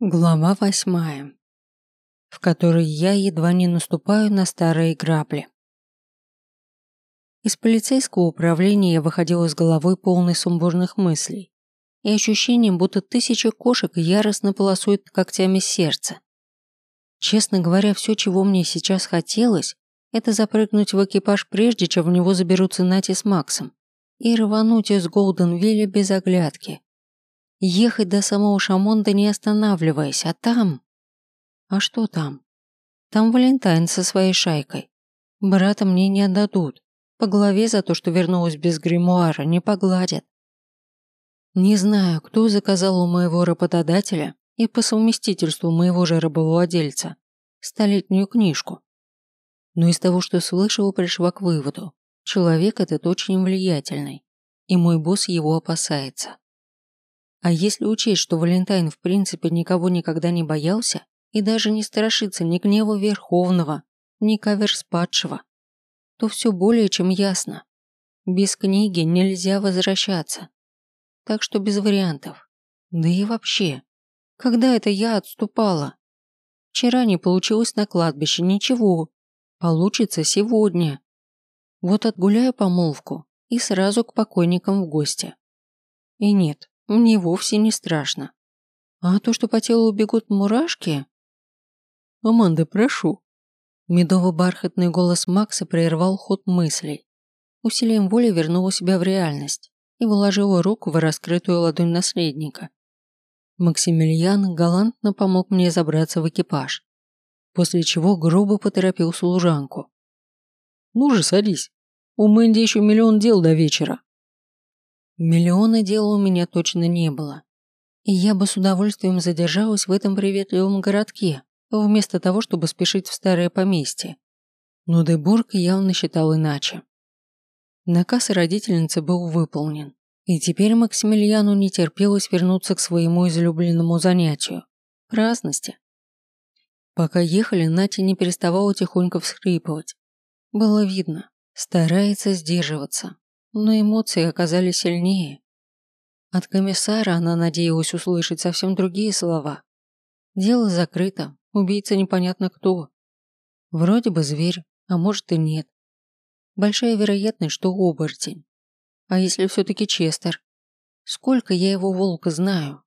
Глава восьмая, в которой я едва не наступаю на старые грабли. Из полицейского управления я выходила с головой полной сумбурных мыслей и ощущением, будто тысяча кошек яростно полосуют когтями сердце. Честно говоря, все, чего мне сейчас хотелось, это запрыгнуть в экипаж прежде, чем в него заберутся Нати с Максом, и рвануть из Голденвилля без оглядки. Ехать до самого Шамонда не останавливаясь, а там... А что там? Там Валентайн со своей шайкой. Брата мне не отдадут. По голове за то, что вернулась без гримуара, не погладят. Не знаю, кто заказал у моего работодателя и по совместительству моего же рабовладельца столетнюю книжку. Но из того, что слышала, пришла к выводу. Человек этот очень влиятельный, и мой босс его опасается. А если учесть, что Валентайн в принципе никого никогда не боялся и даже не страшится ни гнева Верховного, ни каверспадшего, то все более чем ясно. Без книги нельзя возвращаться. Так что без вариантов. Да и вообще, когда это я отступала? Вчера не получилось на кладбище, ничего. Получится сегодня. Вот отгуляю помолвку и сразу к покойникам в гости. И нет, мне вовсе не страшно. А то, что по телу бегут мурашки... «Аманда, прошу». Медово-бархатный голос Макса прервал ход мыслей. Усилием воли вернула себя в реальность и вложила руку в раскрытую ладонь наследника. Максимилиан галантно помог мне забраться в экипаж, после чего грубо поторопил служанку. «Ну же, садись. У Мэнди еще миллион дел до вечера». Миллиона дел у меня точно не было. И я бы с удовольствием задержалась в этом приветливом городке, вместо того, чтобы спешить в старое поместье. Но Дебург явно считал иначе. Наказ родительницы был выполнен, и теперь Максимилиану не терпелось вернуться к своему излюбленному занятию – праздности. Пока ехали, Натя не переставала тихонько всхрипывать. Было видно, старается сдерживаться, но эмоции оказались сильнее. От комиссара она надеялась услышать совсем другие слова. Дело закрыто, убийца непонятно кто. Вроде бы зверь, а может и нет. Большая вероятность, что оборотень. А если все-таки Честер? Сколько я его волка знаю?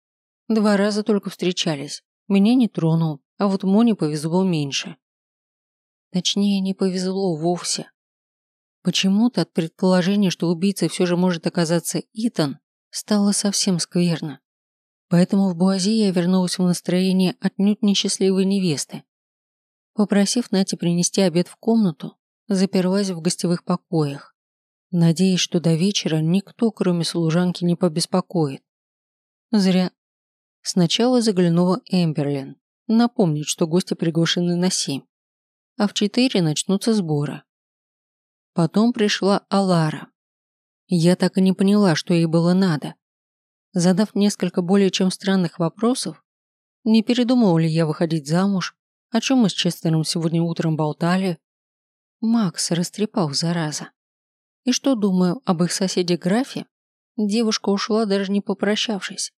Два раза только встречались. Меня не тронул, а вот Моне повезло меньше. Точнее, не повезло вовсе. Почему-то от предположения, что убийцей все же может оказаться Итан, стало совсем скверно. Поэтому в Буази я вернулась в настроение отнюдь несчастливой невесты. Попросив Нати принести обед в комнату, заперлась в гостевых покоях, надеясь, что до вечера никто, кроме служанки, не побеспокоит. Зря. Сначала заглянула Эмберлин, напомнить, что гости приглашены на семь, а в четыре начнутся сборы. Потом пришла Алара. Я так и не поняла, что ей было надо. Задав несколько более чем странных вопросов, не передумала ли я выходить замуж, о чем мы с Честером сегодня утром болтали. Макс растрепал, зараза. И что думаю об их соседе графе, девушка ушла, даже не попрощавшись.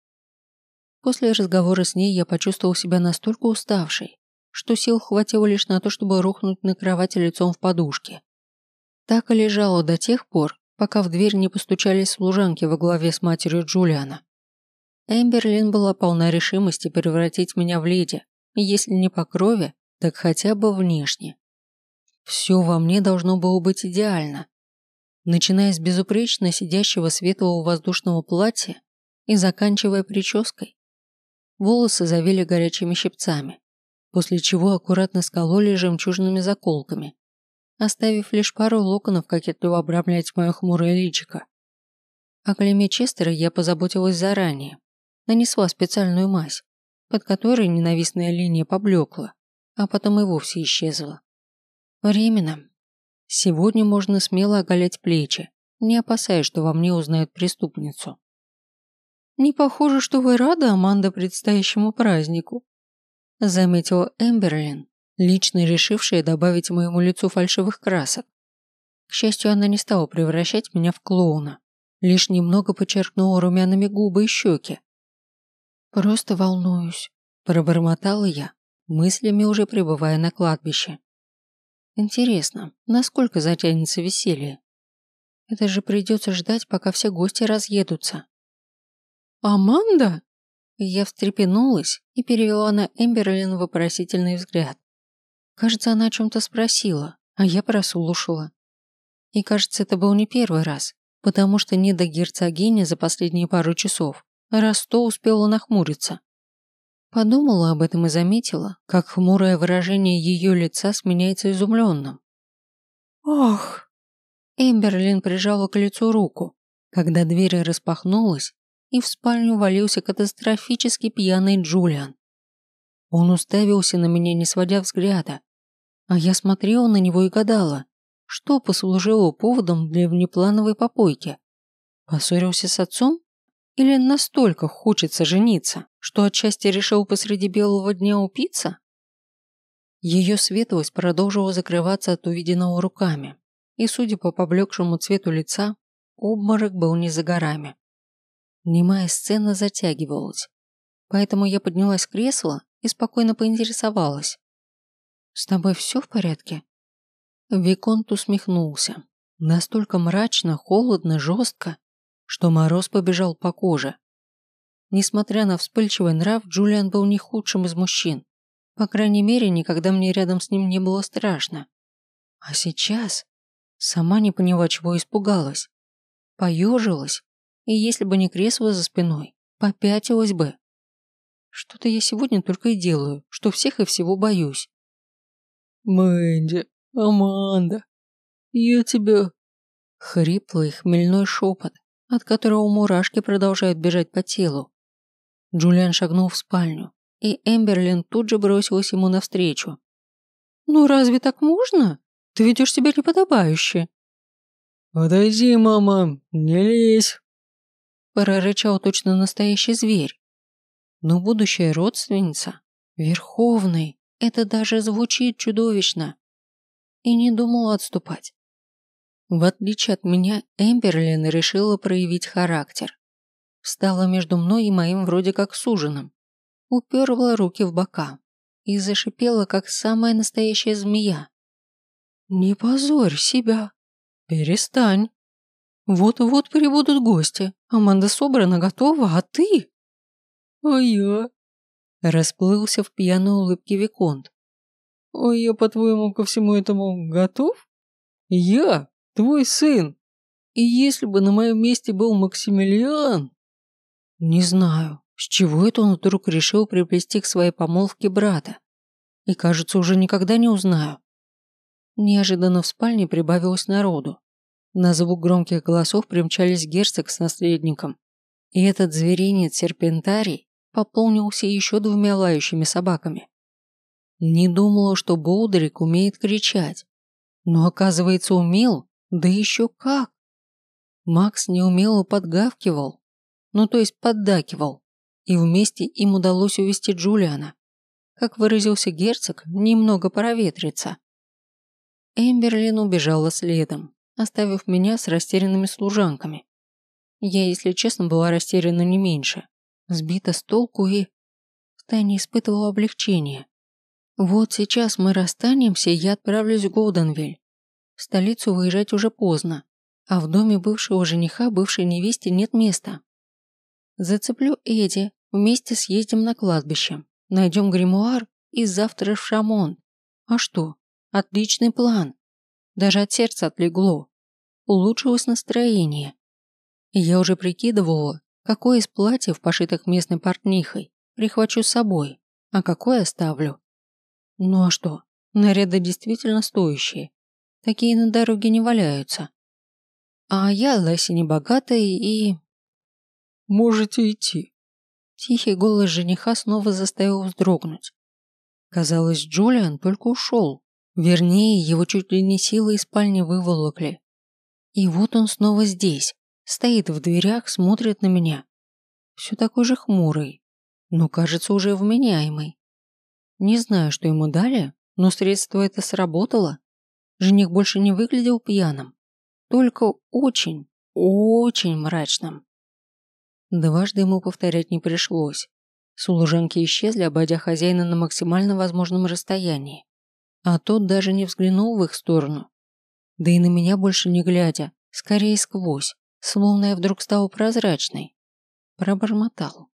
После разговора с ней я почувствовал себя настолько уставшей, что сил хватило лишь на то, чтобы рухнуть на кровати лицом в подушке. Так и лежала до тех пор, пока в дверь не постучались служанки во главе с матерью Джулиана. Эмберлин была полна решимости превратить меня в леди, если не по крови, так хотя бы внешне. Все во мне должно было быть идеально. Начиная с безупречно сидящего светлого воздушного платья и заканчивая прической. Волосы завели горячими щипцами, после чего аккуратно скололи жемчужными заколками оставив лишь пару локонов кокетливо обрамлять мое хмурое личико. О клейме Честера я позаботилась заранее. Нанесла специальную мазь, под которой ненавистная линия поблекла, а потом и вовсе исчезла. Временно. Сегодня можно смело оголять плечи, не опасаясь, что во мне узнают преступницу. «Не похоже, что вы рады, Аманда, предстоящему празднику», заметила Эмберлин, лично решившая добавить моему лицу фальшивых красок. К счастью, она не стала превращать меня в клоуна, лишь немного подчеркнула румяными губы и щеки. «Просто волнуюсь», Пробормотала я, мыслями уже пребывая на кладбище. Интересно, насколько затянется веселье? Это же придется ждать, пока все гости разъедутся. «Аманда?» Я встрепенулась и перевела на Эмберлин вопросительный взгляд. Кажется, она о чем-то спросила, а я прослушала. И кажется, это был не первый раз, потому что не до герцогини за последние пару часов раз сто успела нахмуриться. Подумала об этом и заметила, как хмурое выражение ее лица сменяется изумленным. «Ох!» Эмберлин прижала к лицу руку, когда дверь распахнулась, и в спальню валился катастрофически пьяный Джулиан. Он уставился на меня, не сводя взгляда, а я смотрела на него и гадала, что послужило поводом для внеплановой попойки. Поссорился с отцом? Или настолько хочется жениться, что отчасти решил посреди белого дня упиться? Ее светлость продолжила закрываться от увиденного руками, и, судя по поблекшему цвету лица, обморок был не за горами. Немая сцена затягивалась, поэтому я поднялась с кресла и спокойно поинтересовалась. «С тобой все в порядке?» Виконт усмехнулся. Настолько мрачно, холодно, жестко, что мороз побежал по коже. Несмотря на вспыльчивый нрав, Джулиан был не худшим из мужчин. По крайней мере, никогда мне рядом с ним не было страшно. А сейчас сама не поняла, чего испугалась. Поежилась, и если бы не кресло за спиной, попятилась бы. Что-то я сегодня только и делаю, что всех и всего боюсь. «Мэнди, Аманда, я тебя...» Хриплый хмельной шепот, от которого мурашки продолжают бежать по телу. Джулиан шагнул в спальню, и Эмберлин тут же бросилась ему навстречу. «Ну разве так можно? Ты ведешь себя неподобающе». «Подойди, мама, не лезь!» Прорычал точно настоящий зверь. Но будущая родственница, Верховный, это даже звучит чудовищно. И не думала отступать. В отличие от меня, Эмберлин решила проявить характер. Встала между мной и моим вроде как суженым. Уперла руки в бока и зашипела, как самая настоящая змея. «Не позорь себя. Перестань. Вот-вот прибудут гости. Аманда собрана, готова, а ты?» «А я?» Расплылся в пьяной улыбке Виконт. «А я, по-твоему, ко всему этому готов? Я Твой сын. И если бы на моем месте был Максимилиан... Не знаю, с чего это он вдруг решил приплести к своей помолвке брата. И, кажется, уже никогда не узнаю. Неожиданно в спальне прибавилось народу. На звук громких голосов примчались герцог с наследником. И этот зверинец серпентарий пополнился еще двумя лающими собаками. Не думала, что Болдерик умеет кричать. Но, оказывается, умел да еще как! Макс неумело подгавкивал, ну то есть поддакивал, и вместе им удалось увести Джулиана. Как выразился герцог, немного проветриться. Эмберлин убежала следом, оставив меня с растерянными служанками. Я, если честно, была растеряна не меньше, сбита с толку и... втайне испытывала облегчение. Вот сейчас мы расстанемся, и я отправлюсь в Голденвиль. В столицу выезжать уже поздно, а в доме бывшего жениха бывшей невесте нет места. Зацеплю Эдди, вместе съездим на кладбище, найдем гримуар и завтра в Шамон. А что? Отличный план. Даже от сердца отлегло. Улучшилось настроение. Я уже прикидывала, какое из платьев, пошитых местной портнихой, прихвачу с собой, а какое оставлю. Ну а что, наряды действительно стоящие. Такие на дороге не валяются. А я Лесси небогатая и... Можете идти. Тихий голос жениха снова заставил вздрогнуть. Казалось, Джулиан только ушел. Вернее, его чуть ли не силой из спальни выволокли. И вот он снова здесь, стоит в дверях, смотрит на меня. Все такой же хмурый, но кажется уже вменяемый. Не знаю, что ему дали, но средство это сработало. Жених больше не выглядел пьяным, только очень, очень мрачным. Дважды ему повторять не пришлось. Служанки исчезли, обойдя хозяина на максимально возможном расстоянии. А тот даже не взглянул в их сторону. Да и на меня больше не глядя, скорее сквозь, словно я вдруг стала прозрачной. Пробормотал.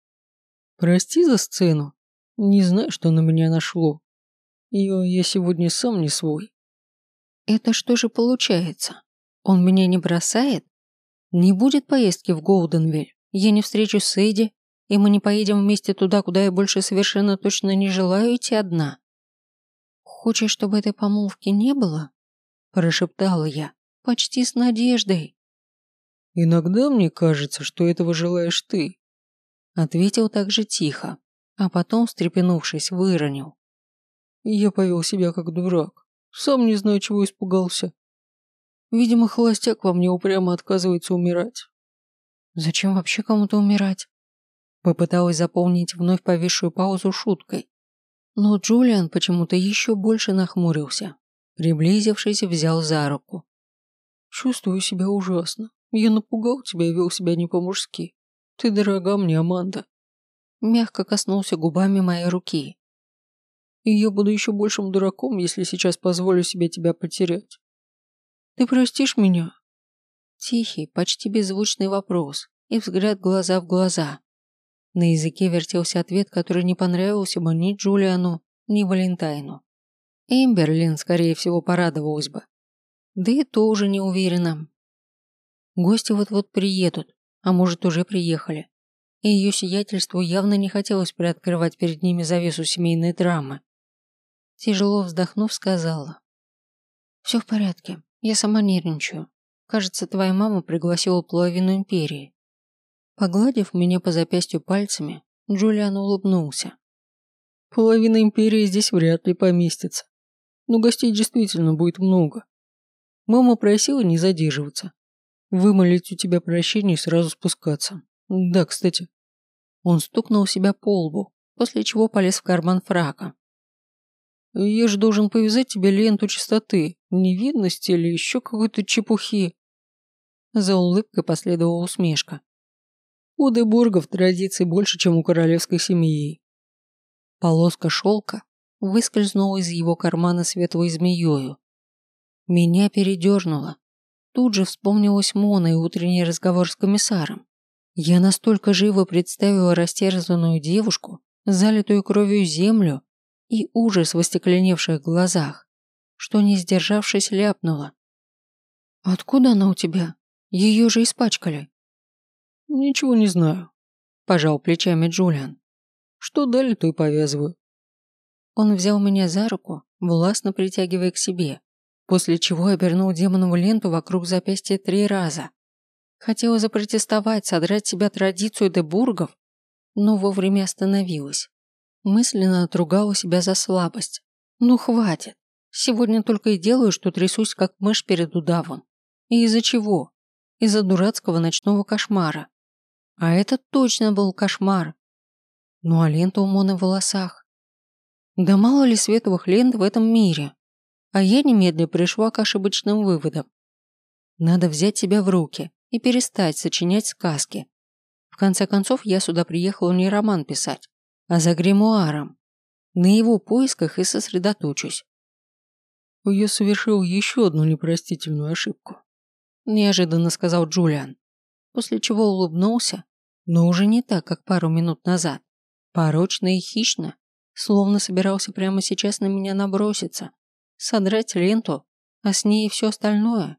«Прости за сцену. Не знаю, что на меня нашло. Я, я сегодня сам не свой». «Это что же получается? Он меня не бросает? Не будет поездки в Голденвиль? Я не встречусь с Эдди, и мы не поедем вместе туда, куда я больше совершенно точно не желаю идти одна. Хочешь, чтобы этой помолвки не было? Прошептала я, почти с надеждой. Иногда мне кажется, что этого желаешь ты. Ответил так же тихо, а потом, встрепенувшись, выронил. Я повел себя как дурак. Сам не знаю, чего испугался. Видимо, холостяк во мне упрямо отказывается умирать. Зачем вообще кому-то умирать? Попыталась заполнить вновь повисшую паузу шуткой. Но Джулиан почему-то еще больше нахмурился. Приблизившись, взял за руку. «Чувствую себя ужасно. Я напугал тебя и вел себя не по-мужски. Ты дорога мне, Аманда». Мягко коснулся губами моей руки. «И я буду еще большим дураком, если сейчас позволю себе тебя потерять. Ты простишь меня?» Тихий, почти беззвучный вопрос и взгляд глаза в глаза. На языке вертелся ответ, который не понравился бы ни Джулиану, ни Валентайну. Эмберлин, скорее всего, порадовалась бы. Да и то уже не уверена. Гости вот-вот приедут, а может уже приехали. И ее сиятельству явно не хотелось приоткрывать перед ними завесу семейной драмы. Тяжело вздохнув, сказала. «Все в порядке, я сама нервничаю. Кажется, твоя мама пригласила половину империи. Погладив меня по запястью пальцами, Джулиан улыбнулся. Половина империи здесь вряд ли поместится. Но гостей действительно будет много. Мама просила не задерживаться. Вымолить у тебя прощение и сразу спускаться. Да, кстати. Он стукнул себя по лбу, после чего полез в карман фрака. Я же должен повязать тебе ленту чистоты, невидности или еще какой-то чепухи. За улыбкой последовала усмешка. У Дебургов традиций больше, чем у королевской семьи. Полоска шелка выскользнула из его кармана светлой змеёю. Меня передернуло. Тут же вспомнилась Мона и утренний разговор с комиссаром. Я настолько живо представила растерзанную девушку, залитую кровью землю и ужас в остекленевших глазах, что, не сдержавшись, ляпнула. «Откуда она у тебя?» Ее же испачкали. Ничего не знаю. Пожал плечами Джулиан. Что дали, то и повязываю. Он взял меня за руку, властно притягивая к себе, после чего обернул демонову ленту вокруг запястья три раза. Хотела запротестовать, содрать себя традицию Дебургов, но вовремя остановилась. Мысленно отругала себя за слабость. Ну хватит. Сегодня только и делаю, что трясусь, как мышь перед удавом. И из-за чего? из-за дурацкого ночного кошмара. А это точно был кошмар. Ну а лента у Моны в волосах? Да мало ли световых лент в этом мире. А я немедленно пришла к ошибочным выводам. Надо взять себя в руки и перестать сочинять сказки. В конце концов, я сюда приехала не роман писать, а за гримуаром. На его поисках и сосредоточусь. Я совершил еще одну непростительную ошибку неожиданно сказал Джулиан, после чего улыбнулся, но уже не так, как пару минут назад. Порочно и хищно, словно собирался прямо сейчас на меня наброситься, содрать ленту, а с ней и все остальное.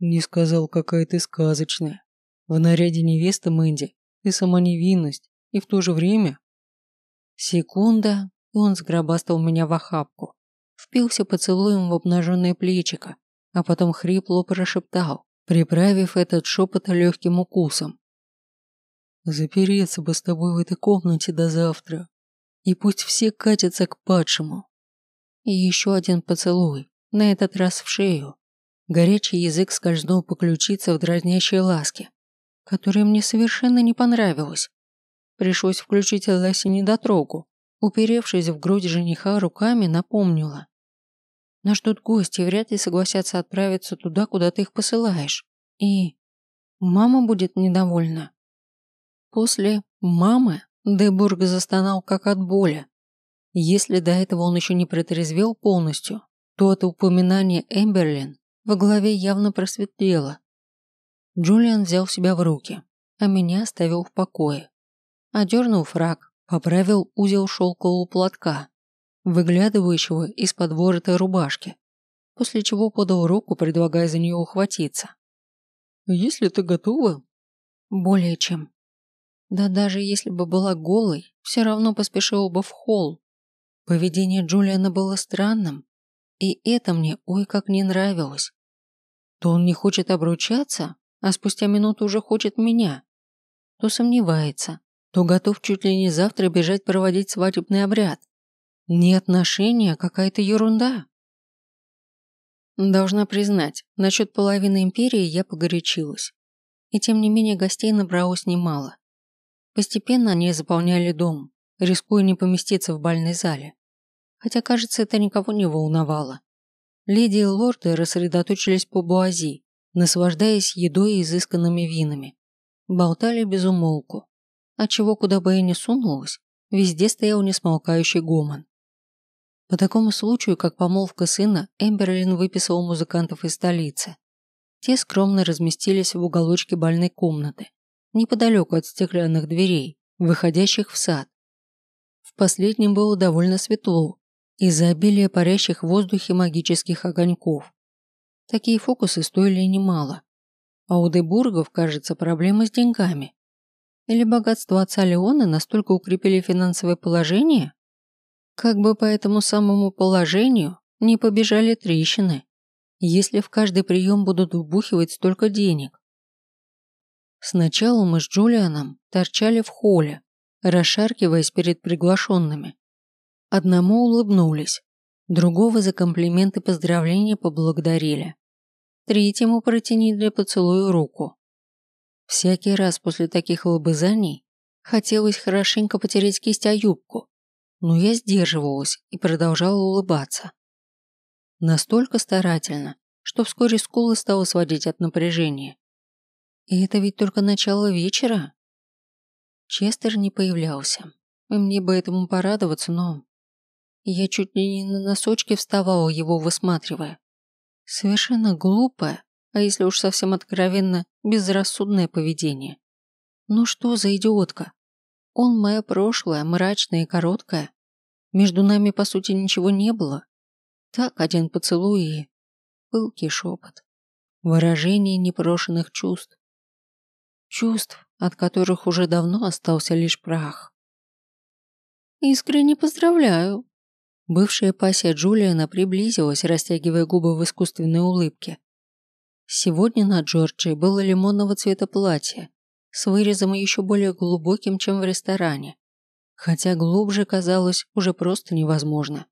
Не сказал, какая ты сказочная. В наряде невесты Мэнди ты сама невинность, и в то же время... Секунда, и он сгробастал меня в охапку, впился поцелуем в обнаженное плечико, а потом хрипло прошептал, приправив этот шепот легким укусом. «Запереться бы с тобой в этой комнате до завтра, и пусть все катятся к падшему». И еще один поцелуй, на этот раз в шею. Горячий язык скользнул по ключице в дразнящей ласке, которая мне совершенно не понравилась. Пришлось включить Ласе недотрогу, уперевшись в грудь жениха руками, напомнила. Нас ждут гости, вряд ли согласятся отправиться туда, куда ты их посылаешь. И мама будет недовольна. После мамы Дебург застонал как от боли. Если до этого он еще не протрезвел полностью, то от упоминания Эмберлин в голове явно просветлело. Джулиан взял себя в руки, а меня оставил в покое. Одернул фраг, поправил узел шелкового платка, выглядывающего из-под ворота рубашки, после чего подал руку, предлагая за нее ухватиться. «Если ты готова...» «Более чем. Да даже если бы была голой, все равно поспешила бы в холл. Поведение Джулиана было странным, и это мне ой как не нравилось. То он не хочет обручаться, а спустя минуту уже хочет меня. То сомневается, то готов чуть ли не завтра бежать проводить свадебный обряд. Не отношения, а какая-то ерунда. Должна признать, насчет половины империи я погорячилась. И тем не менее гостей набралось немало. Постепенно они заполняли дом, рискуя не поместиться в бальной зале. Хотя, кажется, это никого не волновало. Леди и лорды рассредоточились по буази, наслаждаясь едой и изысканными винами. Болтали без умолку. Отчего, куда бы я ни сунулась, везде стоял несмолкающий гомон. По такому случаю, как помолвка сына, Эмберлин выписал музыкантов из столицы. Те скромно разместились в уголочке бальной комнаты, неподалеку от стеклянных дверей, выходящих в сад. В последнем было довольно светло, из-за обилия парящих в воздухе магических огоньков. Такие фокусы стоили немало. А у Дебургов, кажется, проблемы с деньгами. Или богатство отца Леона настолько укрепили финансовое положение? Как бы по этому самому положению не побежали трещины, если в каждый прием будут вбухивать столько денег. Сначала мы с Джулианом торчали в холле, расшаркиваясь перед приглашенными. Одному улыбнулись, другого за комплименты поздравления поблагодарили. Третьему протянули поцелую руку. Всякий раз после таких лобызаний хотелось хорошенько потереть кисть о юбку, но я сдерживалась и продолжала улыбаться. Настолько старательно, что вскоре скулы стало сводить от напряжения. И это ведь только начало вечера. Честер не появлялся, и мне бы этому порадоваться, но... Я чуть ли не на носочки вставала, его высматривая. Совершенно глупое, а если уж совсем откровенно, безрассудное поведение. Ну что за идиотка? Он мое прошлое, мрачное и короткое. Между нами, по сути, ничего не было. Так, один поцелуй и... Пылкий шепот. Выражение непрошенных чувств. Чувств, от которых уже давно остался лишь прах. «Искренне поздравляю!» Бывшая пассия Джулиана приблизилась, растягивая губы в искусственной улыбке. Сегодня на Джорджии было лимонного цвета платье, с вырезом еще более глубоким, чем в ресторане. Хотя глубже казалось уже просто невозможно.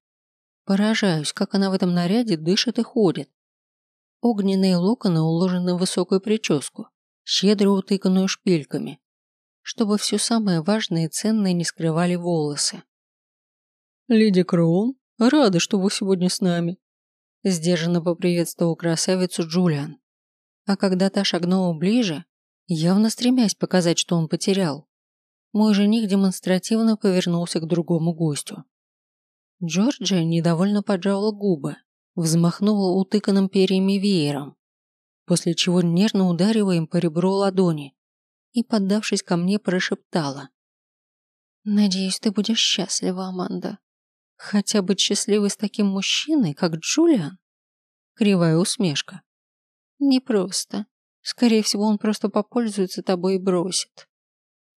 Поражаюсь, как она в этом наряде дышит и ходит. Огненные локоны уложены в высокую прическу, щедро утыканную шпильками, чтобы все самое важное и ценное не скрывали волосы. «Леди Кроун, рада, что вы сегодня с нами», сдержанно поприветствовал красавицу Джулиан. А когда та шагнула ближе, явно стремясь показать, что он потерял, мой жених демонстративно повернулся к другому гостю. Джорджия недовольно поджала губы, взмахнула утыканным перьями веером, после чего нежно ударила им по ребру ладони и, поддавшись ко мне, прошептала. «Надеюсь, ты будешь счастлива, Аманда. Хотя быть счастливой с таким мужчиной, как Джулиан?» Кривая усмешка. «Непросто. Скорее всего, он просто попользуется тобой и бросит».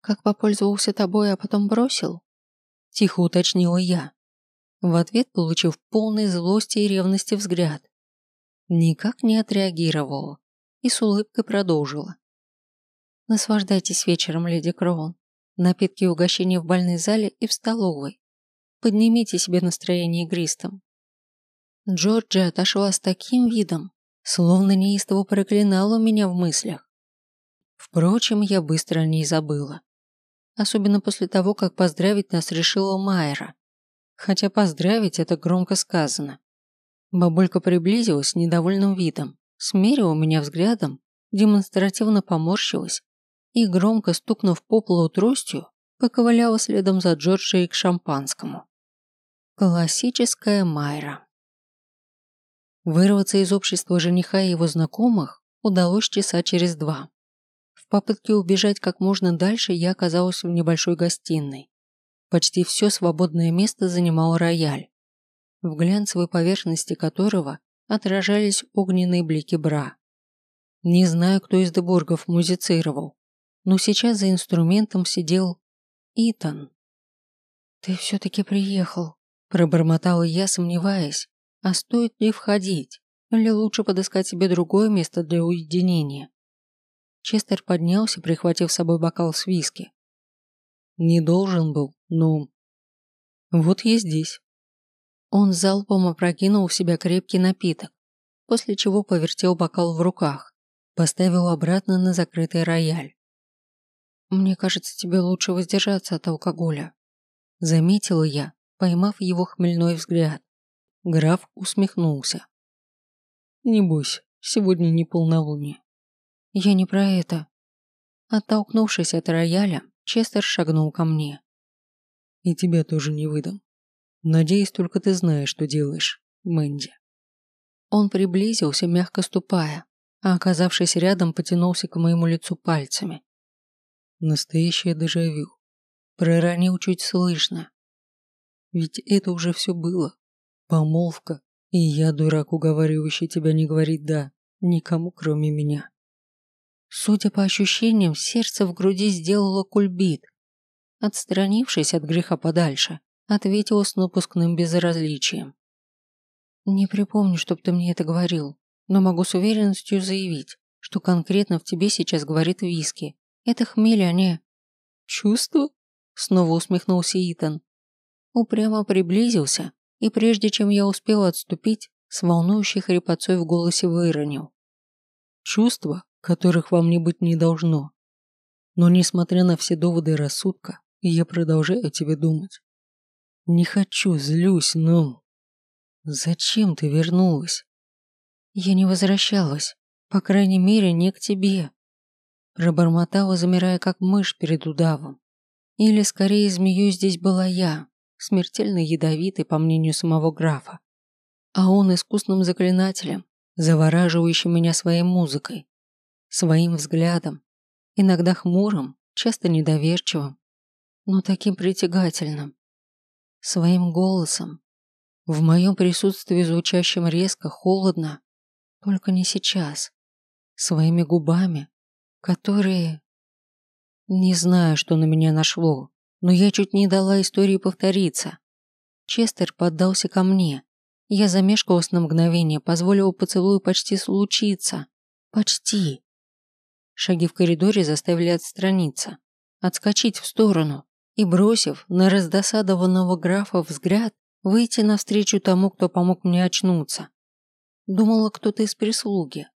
«Как попользовался тобой, а потом бросил?» Тихо уточнила я, в ответ получив полной злости и ревности взгляд. Никак не отреагировала и с улыбкой продолжила. Наслаждайтесь вечером, леди Кроун. Напитки и угощения в бальной зале и в столовой. Поднимите себе настроение игристом. Джорджия отошла с таким видом, словно неистово проклинала меня в мыслях. Впрочем, я быстро о ней забыла. Особенно после того, как поздравить нас решила Майера. Хотя поздравить это громко сказано. Бабулька приблизилась с недовольным видом, смерила меня взглядом, демонстративно поморщилась и, громко стукнув по полу тростью, поковыляла следом за Джорджией к шампанскому. Классическая Майра. Вырваться из общества жениха и его знакомых удалось часа через два. В попытке убежать как можно дальше я оказалась в небольшой гостиной. Почти все свободное место занимал рояль, в глянцевой поверхности которого отражались огненные блики бра. Не знаю, кто из Деборгов музицировал, но сейчас за инструментом сидел Итан. «Ты все-таки приехал», – пробормотала я, сомневаясь, а стоит ли входить, или лучше подыскать себе другое место для уединения. Честер поднялся, прихватив с собой бокал с виски. «Не должен был, но...» «Вот я здесь». Он залпом опрокинул в себя крепкий напиток, после чего повертел бокал в руках, поставил обратно на закрытый рояль. «Мне кажется, тебе лучше воздержаться от алкоголя», заметила я, поймав его хмельной взгляд. Граф усмехнулся. «Не бойся, сегодня не полнолуние». «Я не про это». Оттолкнувшись от рояля, Честер шагнул ко мне. «И тебя тоже не выдам. Надеюсь, только ты знаешь, что делаешь, Мэнди». Он приблизился, мягко ступая, а оказавшись рядом, потянулся к моему лицу пальцами. Настоящее дежавю. Проронил чуть слышно. Ведь это уже все было. Помолвка, и я, дурак, уговаривающий тебя не говорить «да» никому, кроме меня. Судя по ощущениям, сердце в груди сделало кульбит. Отстранившись от греха подальше, ответила с напускным безразличием. «Не припомню, чтоб ты мне это говорил, но могу с уверенностью заявить, что конкретно в тебе сейчас говорит виски. Это хмель, а не...» «Чувство?» — снова усмехнулся Итан. Упрямо приблизился, и прежде чем я успел отступить, с волнующей хрипотцой в голосе выронил. «Чувства, которых вам не быть не должно. Но несмотря на все доводы рассудка, я продолжаю тебе думать. Не хочу, злюсь, но... Зачем ты вернулась? Я не возвращалась, по крайней мере, не к тебе. Пробормотала, замирая как мышь перед удавом. Или, скорее, змеей здесь была я, смертельно ядовитой, по мнению самого графа. А он искусным заклинателем, завораживающим меня своей музыкой, своим взглядом, иногда хмурым, часто недоверчивым, но таким притягательным, своим голосом, в моем присутствии звучащим резко, холодно, только не сейчас, своими губами, которые... Не знаю, что на меня нашло, но я чуть не дала истории повториться. Честер поддался ко мне. Я замешкалась на мгновение, позволила поцелую почти случиться. Почти. Шаги в коридоре заставили отстраниться, отскочить в сторону и, бросив на раздосадованного графа взгляд, выйти навстречу тому, кто помог мне очнуться. Думала, кто-то из прислуги,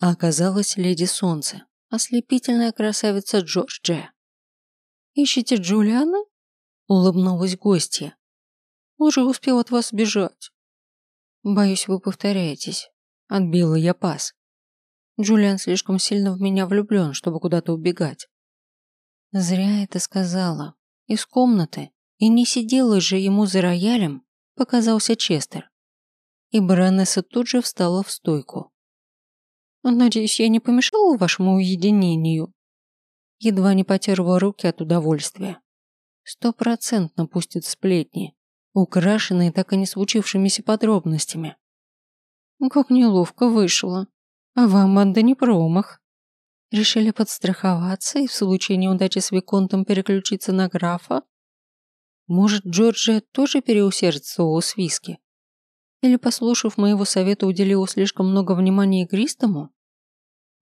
а оказалась леди Солнце, ослепительная красавица Джорджия. «Ищете Джулиана?» – улыбнулась гостья. «Уже успел от вас бежать». «Боюсь, вы повторяетесь», – отбила я пас. Джулиан слишком сильно в меня влюблен, чтобы куда-то убегать. Зря это сказала. Из комнаты, и не сидела же ему за роялем, показался Честер. И баронесса тут же встала в стойку. «Надеюсь, я не помешала вашему уединению?» Едва не потерла руки от удовольствия. Стопроцентно пустит сплетни, украшенные так и не случившимися подробностями. Как неловко вышло. А вам, Анда, не промах. Решили подстраховаться и в случае неудачи с Виконтом переключиться на графа? Может, Джорджия тоже переусердствовала с виски? Или, послушав моего совета, уделила слишком много внимания игристому?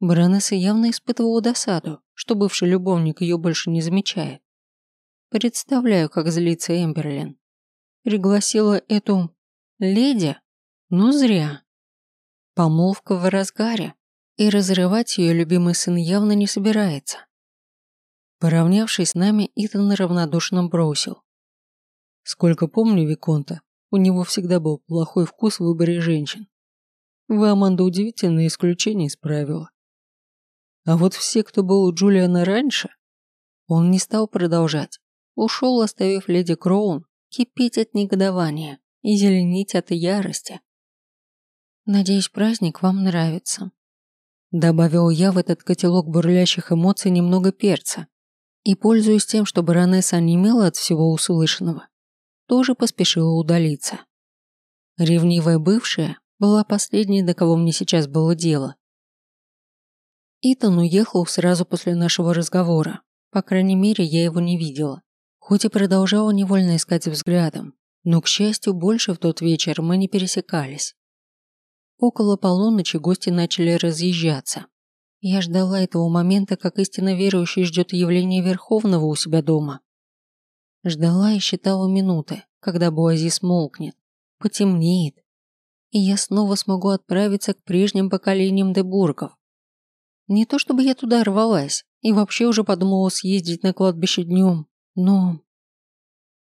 Баронесса явно испытывала досаду, что бывший любовник ее больше не замечает. Представляю, как злится Эмберлин. Пригласила эту леди? Ну, зря. Помолвка в разгаре, и разрывать ее любимый сын явно не собирается. Поравнявшись с нами, Итан равнодушно бросил. Сколько помню Виконта, у него всегда был плохой вкус в выборе женщин. Вы, Аманда, удивительное исключение из правила. А вот все, кто был у Джулиана раньше, он не стал продолжать, ушел, оставив леди Кроун кипеть от негодования и зеленеть от ярости. «Надеюсь, праздник вам нравится», – добавил я в этот котелок бурлящих эмоций немного перца и, пользуясь тем, что баронесса онемела от всего услышанного, тоже поспешила удалиться. Ревнивая бывшая была последней, до кого мне сейчас было дело. Итан уехал сразу после нашего разговора. По крайней мере, я его не видела. Хоть и продолжала невольно искать взглядом, но, к счастью, больше в тот вечер мы не пересекались. Около полуночи гости начали разъезжаться. Я ждала этого момента, как истинно верующий ждет явления Верховного у себя дома. Ждала и считала минуты, когда Буази смолкнет, потемнеет, и я снова смогу отправиться к прежним поколениям Дебургов. Не то чтобы я туда рвалась, и вообще уже подумала съездить на кладбище днем, но...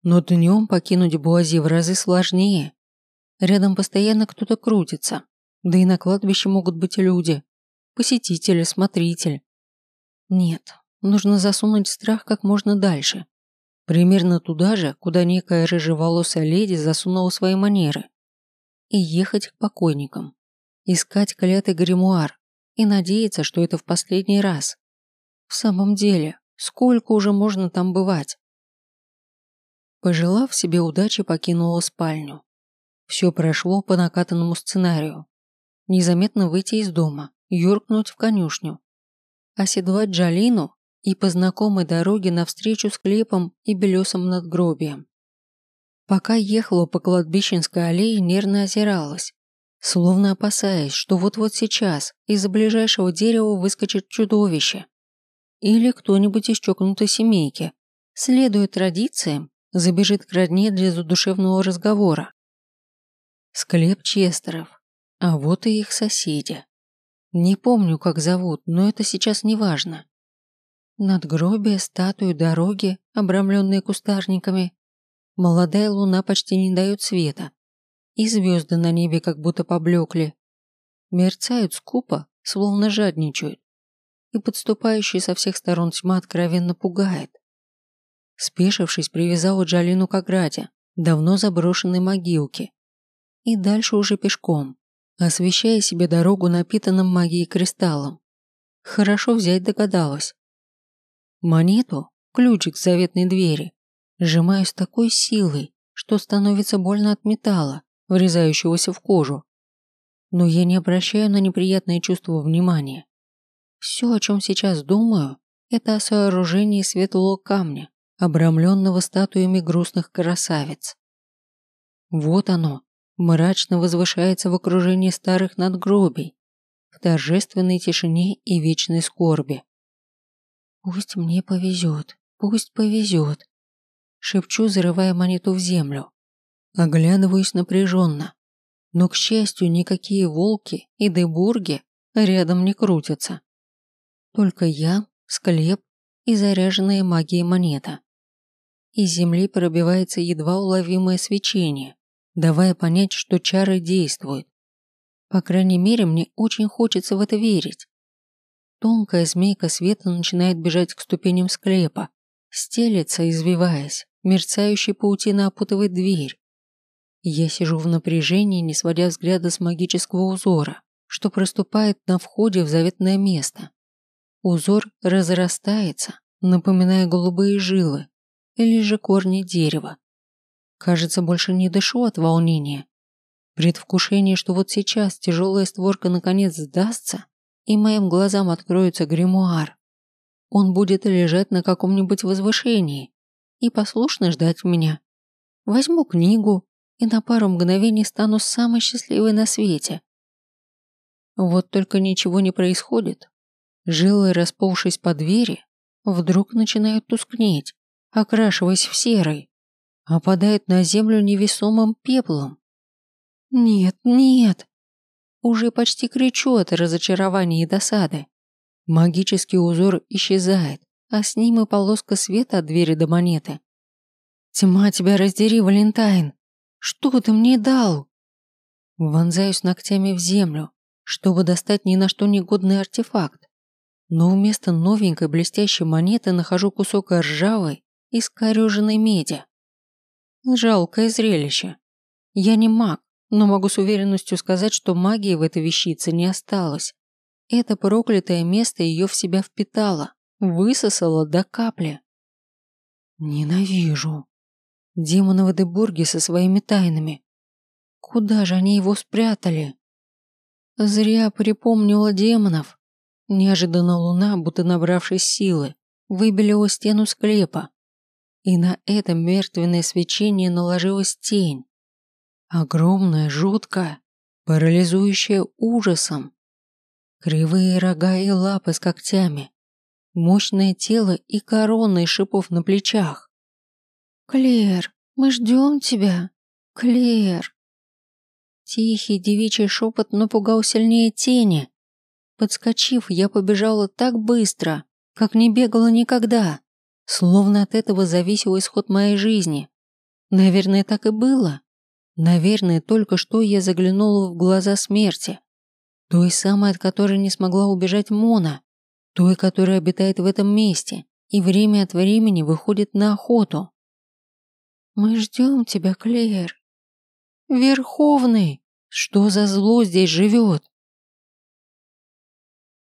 Но днем покинуть Буази в разы сложнее. Рядом постоянно кто-то крутится, да и на кладбище могут быть люди, посетители, смотритель. Нет, нужно засунуть страх как можно дальше. Примерно туда же, куда некая рыжеволосая леди засунула свои манеры. И ехать к покойникам. Искать клятый гримуар и надеяться, что это в последний раз. В самом деле, сколько уже можно там бывать? Пожелав себе удачи, покинула спальню. Все прошло по накатанному сценарию. Незаметно выйти из дома, юркнуть в конюшню, оседлать Джалину и по знакомой дороге навстречу с клепом и белесым надгробием. Пока ехала по кладбищенской аллее, нервно озиралась, словно опасаясь, что вот-вот сейчас из-за ближайшего дерева выскочит чудовище. Или кто-нибудь из чокнутой семейки, следуя традициям, забежит к родне для задушевного разговора. Склеп Честеров, а вот и их соседи. Не помню, как зовут, но это сейчас не важно. Надгробие, статуи, дороги, обрамленные кустарниками. Молодая луна почти не дает света. И звезды на небе как будто поблекли. Мерцают скупо, словно жадничают. И подступающая со всех сторон тьма откровенно пугает. Спешившись, привязала Джалину к ограде, давно заброшенной могилке. И дальше уже пешком, освещая себе дорогу напитанным магией кристаллом. Хорошо взять догадалась. Монету, ключик заветной двери, сжимаю с такой силой, что становится больно от металла, врезающегося в кожу. Но я не обращаю на неприятное чувство внимания. Все, о чем сейчас думаю, это о сооружении светлого камня, обрамленного статуями грустных красавиц. Вот оно, мрачно возвышается в окружении старых надгробий, в торжественной тишине и вечной скорби. «Пусть мне повезет, пусть повезет», шепчу, зарывая монету в землю. Оглядываюсь напряженно, но, к счастью, никакие волки и дебурги рядом не крутятся. Только я, склеп и заряженная магией монета. Из земли пробивается едва уловимое свечение, давая понять, что чары действуют. По крайней мере, мне очень хочется в это верить. Тонкая змейка света начинает бежать к ступеням склепа, стелется, извиваясь, мерцающей паутина опутывает дверь. Я сижу в напряжении, не сводя взгляда с магического узора, что проступает на входе в заветное место. Узор разрастается, напоминая голубые жилы или же корни дерева. Кажется, больше не дышу от волнения. Предвкушение, что вот сейчас тяжелая створка наконец сдастся, и моим глазам откроется гримуар. Он будет лежать на каком-нибудь возвышении и послушно ждать меня. Возьму книгу и на пару мгновений стану самой счастливой на свете. Вот только ничего не происходит. Жилы, расползшись по двери, вдруг начинают тускнеть, окрашиваясь в серый, опадают на землю невесомым пеплом. Нет, нет, уже почти кричу от разочарования и досады. Магический узор исчезает, а с ним и полоска света от двери до монеты. «Тьма тебя раздери, Валентайн! Что ты мне дал?» Вонзаюсь ногтями в землю, чтобы достать ни на что негодный артефакт. Но вместо новенькой блестящей монеты нахожу кусок ржавой, из корёженной меди. Жалкое зрелище. Я не маг, но могу с уверенностью сказать, что магии в этой вещице не осталось. Это проклятое место ее в себя впитало, высосало до капли. Ненавижу. Демоновы Дебурги со своими тайнами. Куда же они его спрятали? Зря припомнила демонов. Неожиданно луна, будто набравшись силы, выбелила стену склепа. И на это мертвенное свечение наложилась тень. Огромная, жуткая, парализующая ужасом. Кривые рога и лапы с когтями. Мощное тело и корона из шипов на плечах. «Клер, мы ждем тебя. Клер!» Тихий девичий шепот напугал сильнее тени. Подскочив, я побежала так быстро, как не бегала никогда, словно от этого зависел исход моей жизни. Наверное, так и было. Наверное, только что я заглянула в глаза смерти. Той самой, от которой не смогла убежать Мона. Той, которая обитает в этом месте и время от времени выходит на охоту. «Мы ждем тебя, Клеер», «Верховный! Что за зло здесь живет?»